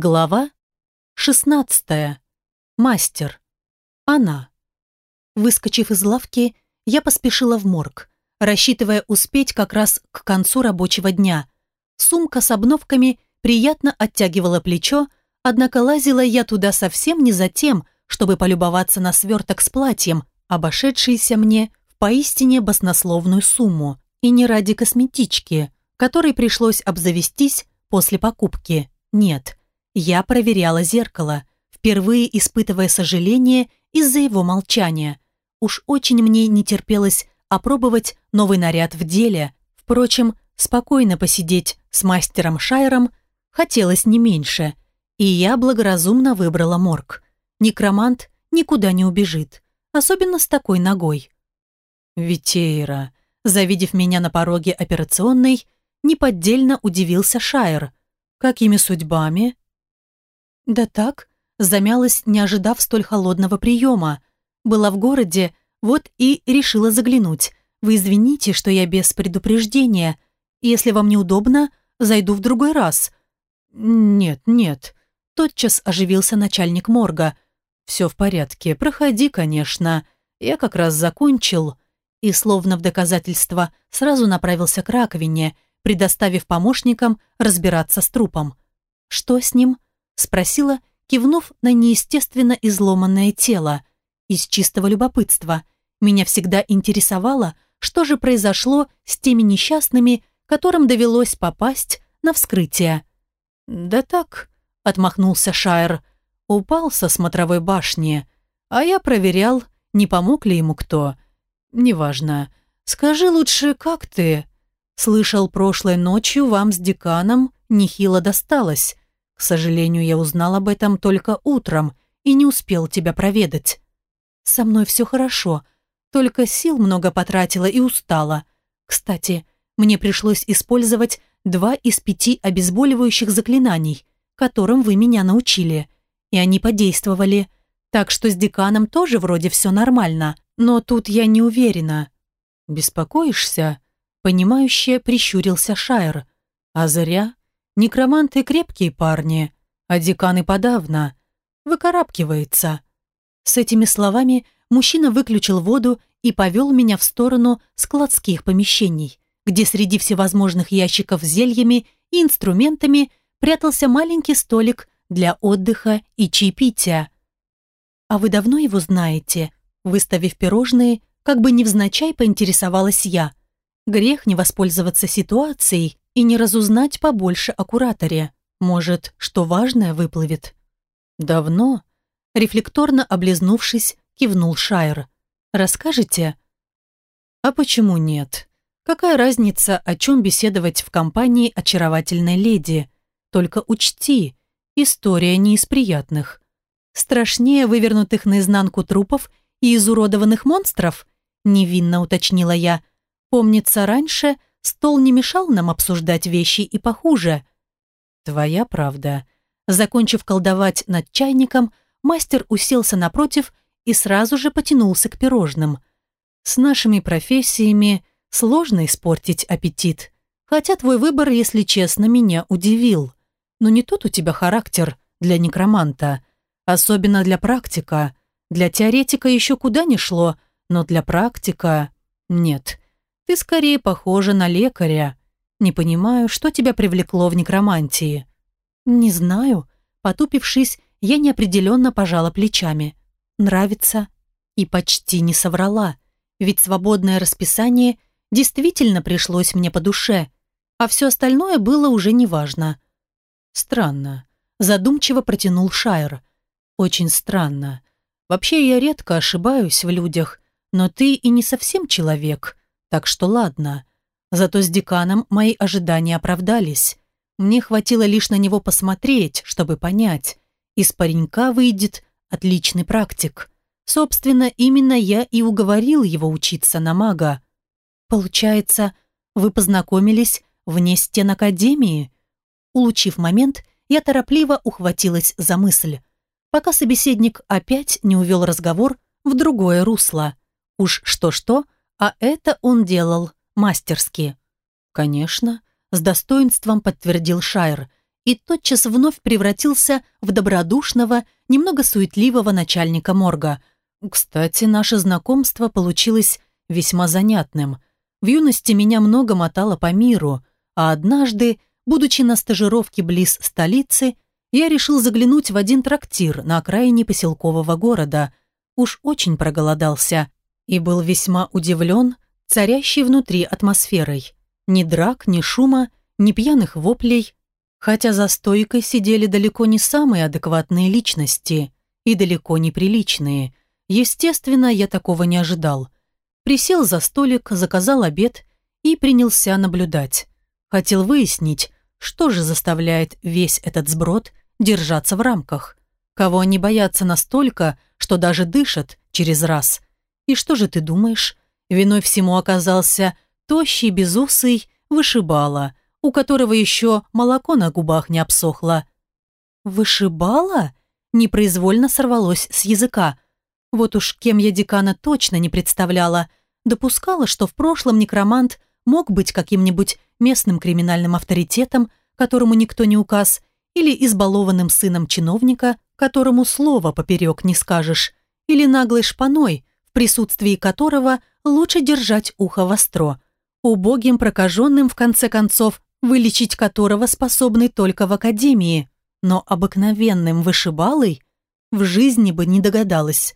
Глава 16. Мастер. Она. Выскочив из лавки, я поспешила в морг, рассчитывая успеть как раз к концу рабочего дня. Сумка с обновками приятно оттягивала плечо, однако лазила я туда совсем не за тем, чтобы полюбоваться на сверток с платьем, обошедшийся мне в поистине баснословную сумму, и не ради косметички, которой пришлось обзавестись после покупки. Нет, я проверяла зеркало, впервые испытывая сожаление из-за его молчания. Уж очень мне не терпелось опробовать новый наряд в деле. Впрочем, спокойно посидеть с мастером Шайером хотелось не меньше. И я благоразумно выбрала морг. Некромант никуда не убежит, особенно с такой ногой. Витейра, завидев меня на пороге операционной, неподдельно удивился Шайер. Какими судьбами? «Да так», замялась, не ожидав столь холодного приема. Была в городе, вот и решила заглянуть. Вы извините, что я без предупреждения. Если вам неудобно, зайду в другой раз. Нет, нет. Тотчас оживился начальник морга. Все в порядке, проходи, конечно. Я как раз закончил. И словно в доказательство сразу направился к раковине, предоставив помощникам разбираться с трупом. Что с ним? Спросила, кивнув на неестественно изломанное тело. Из чистого любопытства. Меня всегда интересовало, что же произошло с теми несчастными, которым довелось попасть на вскрытие. «Да так», — отмахнулся Шайер, — «упал со смотровой башни, а я проверял, не помог ли ему кто. Неважно. Скажи лучше, как ты?» Слышал, прошлой ночью вам с деканом нехило досталось. К сожалению, я узнал об этом только утром и не успел тебя проведать. Со мной все хорошо, только сил много потратила и устала. Кстати, мне пришлось использовать два из пяти обезболивающих заклинаний, которым вы меня научили, и они подействовали. Так что с деканом тоже вроде все нормально, но тут я не уверена. Беспокоишься? Понимающе прищурился Шайер. А зря. Некроманты крепкие парни, а деканы подавно. Выкарабкивается. С этими словами мужчина выключил воду и повел меня в сторону складских помещений, где среди всевозможных ящиков с зельями и инструментами прятался маленький столик для отдыха и чаепития. «А вы давно его знаете?» Выставив пирожные, как бы невзначай поинтересовалась я. Грех не воспользоваться ситуацией и не разузнать побольше о кураторе. Может, что важное выплывет. Давно, рефлекторно облизнувшись, кивнул Шайер. Расскажете? А почему нет? Какая разница, о чем беседовать в компании очаровательной леди? Только учти, история не из приятных. Страшнее вывернутых наизнанку трупов и изуродованных монстров? Невинно уточнила я. Помнится, раньше Стол не мешал нам обсуждать вещи и похуже. Твоя правда. Закончив колдовать над чайником, мастер уселся напротив и сразу же потянулся к пирожным. С нашими профессиями сложно испортить аппетит. Хотя твой выбор, если честно, меня удивил. Но не тот у тебя характер для некроманта. Особенно для практика. Для теоретика еще куда ни шло, но для практика... Нет, ты скорее похожа на лекаря. Не понимаю, что тебя привлекло в некромантии. Не знаю. Потупившись, я неопределенно пожала плечами. Нравится. И почти не соврала. Ведь свободное расписание действительно пришлось мне по душе, а все остальное было уже неважно. Странно. Задумчиво протянул Шайер. Очень странно. Вообще я редко ошибаюсь в людях, но ты и не совсем человек. Так что ладно. Зато с деканом мои ожидания оправдались. Мне хватило лишь на него посмотреть, чтобы понять. Из паренька выйдет отличный практик. Собственно, именно я и уговорил его учиться на мага. Получается, вы познакомились вне стен Академии? Улучив момент, я торопливо ухватилась за мысль, пока собеседник опять не увел разговор в другое русло. Уж что-что, а это он делал мастерски. Конечно, с достоинством подтвердил Шайр и тотчас вновь превратился в добродушного, немного суетливого начальника морга. Кстати, наше знакомство получилось весьма занятным. В юности меня много мотало по миру, а однажды, будучи на стажировке близ столицы, я решил заглянуть в один трактир на окраине поселкового города. Уж очень проголодался и был весьма удивлен царящей внутри атмосферой. Ни драк, ни шума, ни пьяных воплей, хотя за стойкой сидели далеко не самые адекватные личности и далеко не приличные. Естественно, я такого не ожидал. Присел за столик, заказал обед и принялся наблюдать. Хотел выяснить, что же заставляет весь этот сброд держаться в рамках. Кого они боятся настолько, что даже дышат через раз. И что же ты думаешь? Виной всему оказался тощий, безусый, вышибала, у которого еще молоко на губах не обсохло. «Вышибала?» Непроизвольно сорвалось с языка. Вот уж кем я декана точно не представляла. Допускала, что в прошлом некромант мог быть каким-нибудь местным криминальным авторитетом, которому никто не указ, или избалованным сыном чиновника, которому слова поперек не скажешь, или наглой шпаной, присутствии которого лучше держать ухо востро, убогим прокаженным, в конце концов, вылечить которого способны только в академии, но обыкновенным вышибалой в жизни бы не догадалась.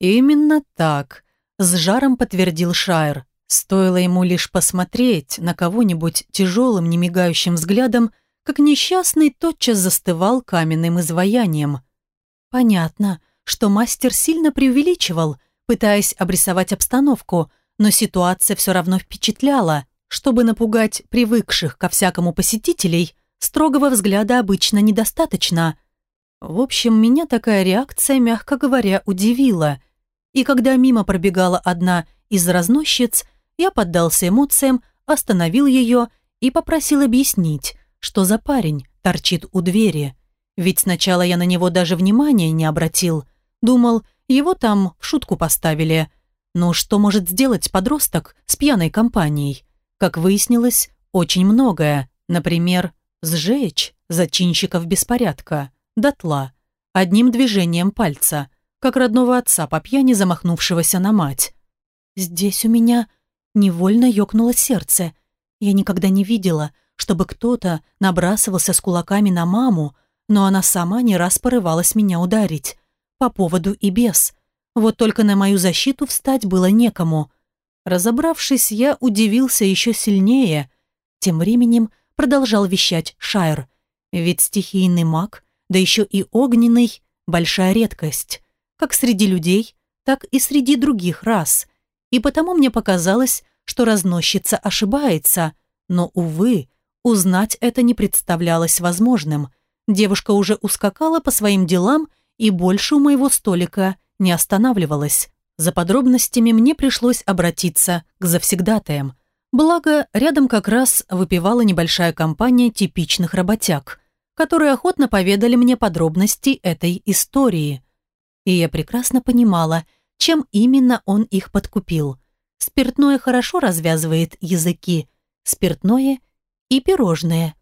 Именно так, с жаром подтвердил Шайер. Стоило ему лишь посмотреть на кого-нибудь тяжелым, немигающим взглядом, как несчастный тотчас застывал каменным изваянием. Понятно, что мастер сильно преувеличивал, пытаясь обрисовать обстановку, но ситуация все равно впечатляла. Чтобы напугать привыкших ко всякому посетителей, строгого взгляда обычно недостаточно. В общем, меня такая реакция, мягко говоря, удивила. И когда мимо пробегала одна из разносчиц, я поддался эмоциям, остановил ее и попросил объяснить, что за парень торчит у двери. Ведь сначала я на него даже внимания не обратил. Думал, его там в шутку поставили. Но что может сделать подросток с пьяной компанией? Как выяснилось, очень многое. Например, сжечь зачинщиков беспорядка, дотла, одним движением пальца, как родного отца по пьяни замахнувшегося на мать. Здесь у меня невольно ёкнуло сердце. Я никогда не видела, чтобы кто-то набрасывался с кулаками на маму, но она сама не раз порывалась меня ударить. По поводу и без. Вот только на мою защиту встать было некому. Разобравшись, я удивился еще сильнее. Тем временем продолжал вещать Шайр. Ведь стихийный маг, да еще и огненный, большая редкость. Как среди людей, так и среди других рас. И потому мне показалось, что разносчица ошибается. Но, увы, узнать это не представлялось возможным. Девушка уже ускакала по своим делам и больше у моего столика не останавливалась. За подробностями мне пришлось обратиться к завсегдатаям. Благо, рядом как раз выпивала небольшая компания типичных работяг, которые охотно поведали мне подробности этой истории. И я прекрасно понимала, чем именно он их подкупил. Спиртное хорошо развязывает языки, спиртное и пирожное.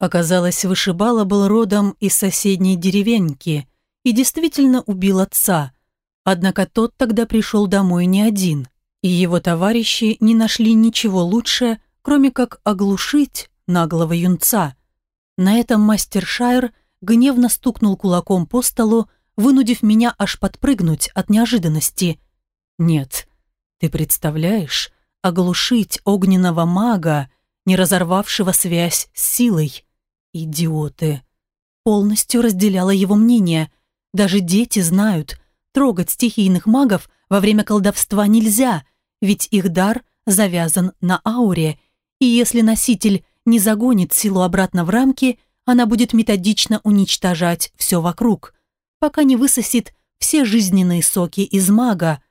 Оказалось, вышибала был родом из соседней деревеньки и действительно убил отца – Однако тот тогда пришел домой не один, и его товарищи не нашли ничего лучше, кроме как оглушить наглого юнца. На этом мастер Шайер гневно стукнул кулаком по столу, вынудив меня аж подпрыгнуть от неожиданности. «Нет, ты представляешь, оглушить огненного мага, не разорвавшего связь с силой. Идиоты!» Полностью разделяла его мнение. Даже дети знают – Трогать стихийных магов во время колдовства нельзя, ведь их дар завязан на ауре, и если носитель не загонит силу обратно в рамки, она будет методично уничтожать все вокруг, пока не высосет все жизненные соки из мага.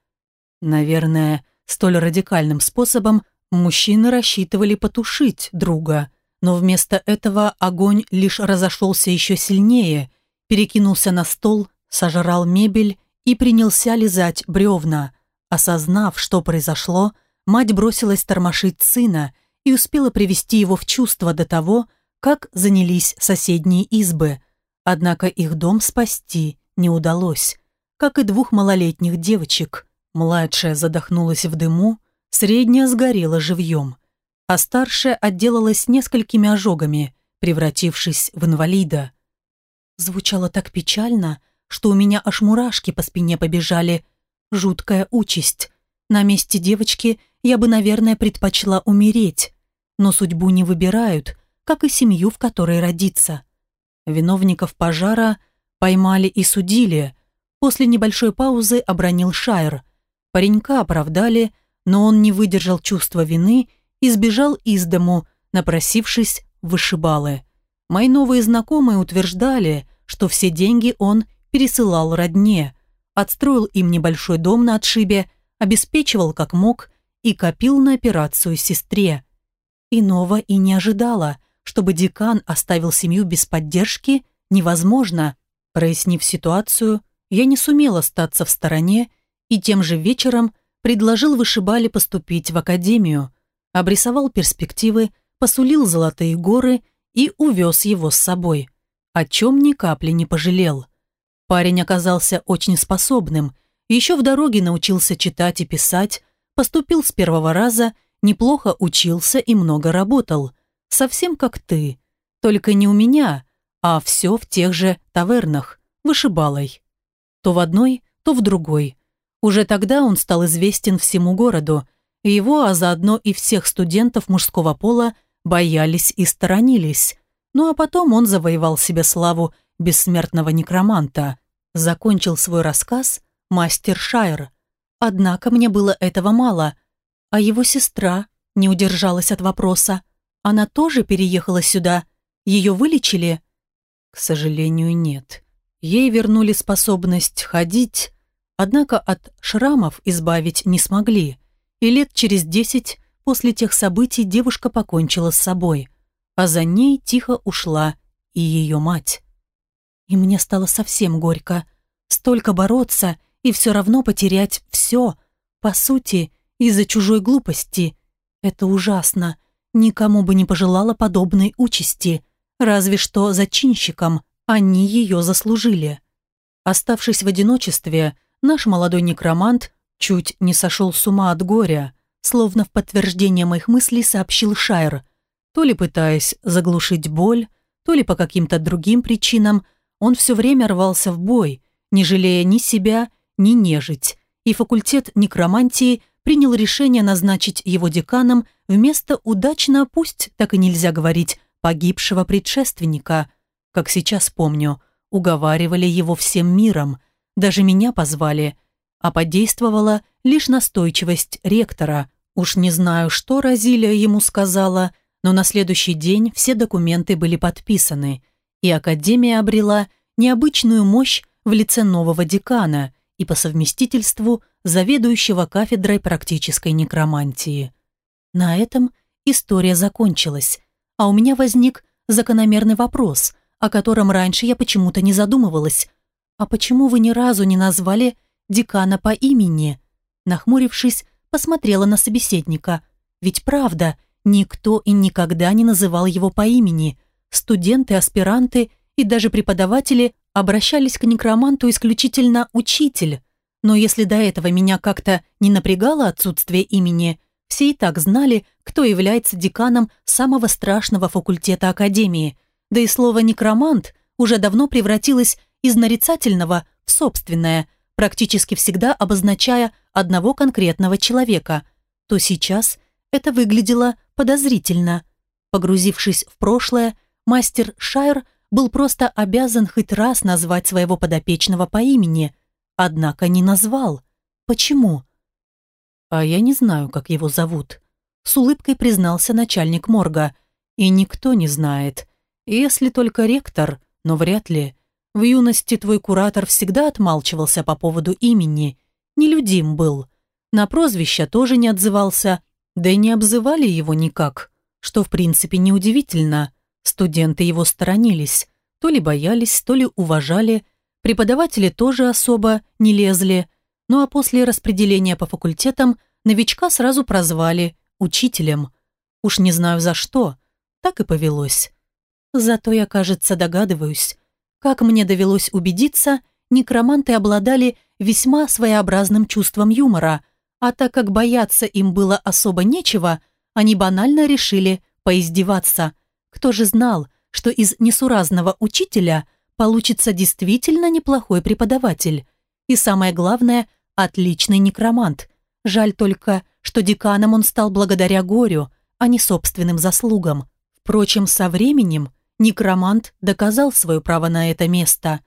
Наверное, столь радикальным способом мужчины рассчитывали потушить друга, но вместо этого огонь лишь разошелся еще сильнее, перекинулся на стол, сожрал мебель и принялся лизать бревна. Осознав, что произошло, мать бросилась тормошить сына и успела привести его в чувство до того, как занялись соседние избы. Однако их дом спасти не удалось, как и двух малолетних девочек. Младшая задохнулась в дыму, средняя сгорела живьем, а старшая отделалась несколькими ожогами, превратившись в инвалида. Звучало так печально, что у меня аж мурашки по спине побежали. Жуткая участь. На месте девочки я бы, наверное, предпочла умереть. Но судьбу не выбирают, как и семью, в которой родиться. Виновников пожара поймали и судили. После небольшой паузы обронил Шайр. Паренька оправдали, но он не выдержал чувства вины и сбежал из дому, напросившись в вышибалы. Мои новые знакомые утверждали, что все деньги он пересылал родне, отстроил им небольшой дом на отшибе, обеспечивал как мог и копил на операцию сестре. Иного и не ожидала, чтобы декан оставил семью без поддержки, невозможно. Прояснив ситуацию, я не сумела остаться в стороне и тем же вечером предложил вышибали поступить в академию, обрисовал перспективы, посулил золотые горы и увез его с собой, о чем ни капли не пожалел. Парень оказался очень способным, еще в дороге научился читать и писать, поступил с первого раза, неплохо учился и много работал. Совсем как ты, только не у меня, а все в тех же тавернах, вышибалой. То в одной, то в другой. Уже тогда он стал известен всему городу, и его, а заодно и всех студентов мужского пола, боялись и сторонились. Ну а потом он завоевал себе славу бессмертного некроманта. Закончил свой рассказ мастер Шайр. Однако мне было этого мало. А его сестра не удержалась от вопроса. Она тоже переехала сюда? Ее вылечили? К сожалению, нет. Ей вернули способность ходить, однако от шрамов избавить не смогли. И лет через десять после тех событий девушка покончила с собой, а за ней тихо ушла и ее мать. И мне стало совсем горько. Столько бороться и все равно потерять все, по сути, из-за чужой глупости. Это ужасно. Никому бы не пожелала подобной участи, разве что зачинщикам. Они ее заслужили. Оставшись в одиночестве, наш молодой некромант чуть не сошел с ума от горя, словно в подтверждение моих мыслей сообщил Шайр, то ли пытаясь заглушить боль, то ли по каким-то другим причинам, он все время рвался в бой, не жалея ни себя, ни нежить, и факультет некромантии принял решение назначить его деканом вместо удачно, пусть так и нельзя говорить, погибшего предшественника. Как сейчас помню, уговаривали его всем миром, даже меня позвали, а подействовала лишь настойчивость ректора. Уж не знаю, что Розилия ему сказала, но на следующий день все документы были подписаны, и Академия обрела необычную мощь в лице нового декана и по совместительству заведующего кафедрой практической некромантии. На этом история закончилась, а у меня возник закономерный вопрос, о котором раньше я почему-то не задумывалась. «А почему вы ни разу не назвали декана по имени?» Нахмурившись, посмотрела на собеседника. «Ведь правда, никто и никогда не называл его по имени. Студенты, аспиранты и даже преподаватели обращались к некроманту исключительно «учитель», но если до этого меня как-то не напрягало отсутствие имени, все и так знали, кто является деканом самого страшного факультета Академии, да и слово «некромант» уже давно превратилось из нарицательного в собственное, практически всегда обозначая одного конкретного человека, то сейчас это выглядело подозрительно. Погрузившись в прошлое, мастер Шайр был просто обязан хоть раз назвать своего подопечного по имени, однако не назвал. Почему? А я не знаю, как его зовут. С улыбкой признался начальник морга. И никто не знает. Если только ректор, но вряд ли. В юности твой куратор всегда отмалчивался по поводу имени. Нелюдим был. На прозвище тоже не отзывался. Да и не обзывали его никак. Что в принципе неудивительно. Студенты его сторонились, то ли боялись, то ли уважали, преподаватели тоже особо не лезли, ну а после распределения по факультетам новичка сразу прозвали учителем. Уж не знаю за что, так и повелось. Зато я, кажется, догадываюсь. Как мне довелось убедиться, некроманты обладали весьма своеобразным чувством юмора, а так как бояться им было особо нечего, они банально решили поиздеваться. Кто же знал, что из несуразного учителя получится действительно неплохой преподаватель? И самое главное, отличный некромант. Жаль только, что деканом он стал благодаря горю, а не собственным заслугам. Впрочем, со временем некромант доказал свое право на это место.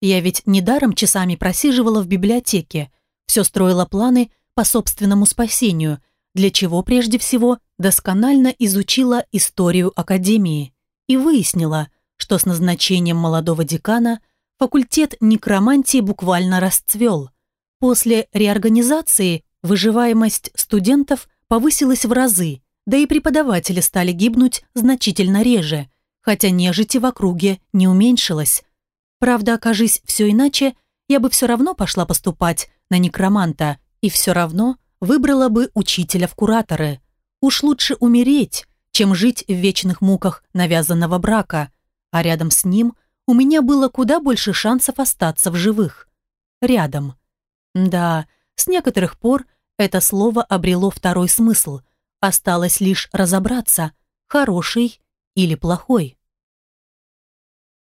Я ведь недаром часами просиживала в библиотеке, все строила планы по собственному спасению, для чего прежде всего досконально изучила историю Академии и выяснила, что с назначением молодого декана факультет некромантии буквально расцвел. После реорганизации выживаемость студентов повысилась в разы, да и преподаватели стали гибнуть значительно реже, хотя нежити в округе не уменьшилось. Правда, окажись все иначе, я бы все равно пошла поступать на некроманта и все равно выбрала бы учителя в кураторы. Уж лучше умереть, чем жить в вечных муках навязанного брака, а рядом с ним у меня было куда больше шансов остаться в живых. Рядом. Да, с некоторых пор это слово обрело второй смысл. Осталось лишь разобраться, хороший или плохой.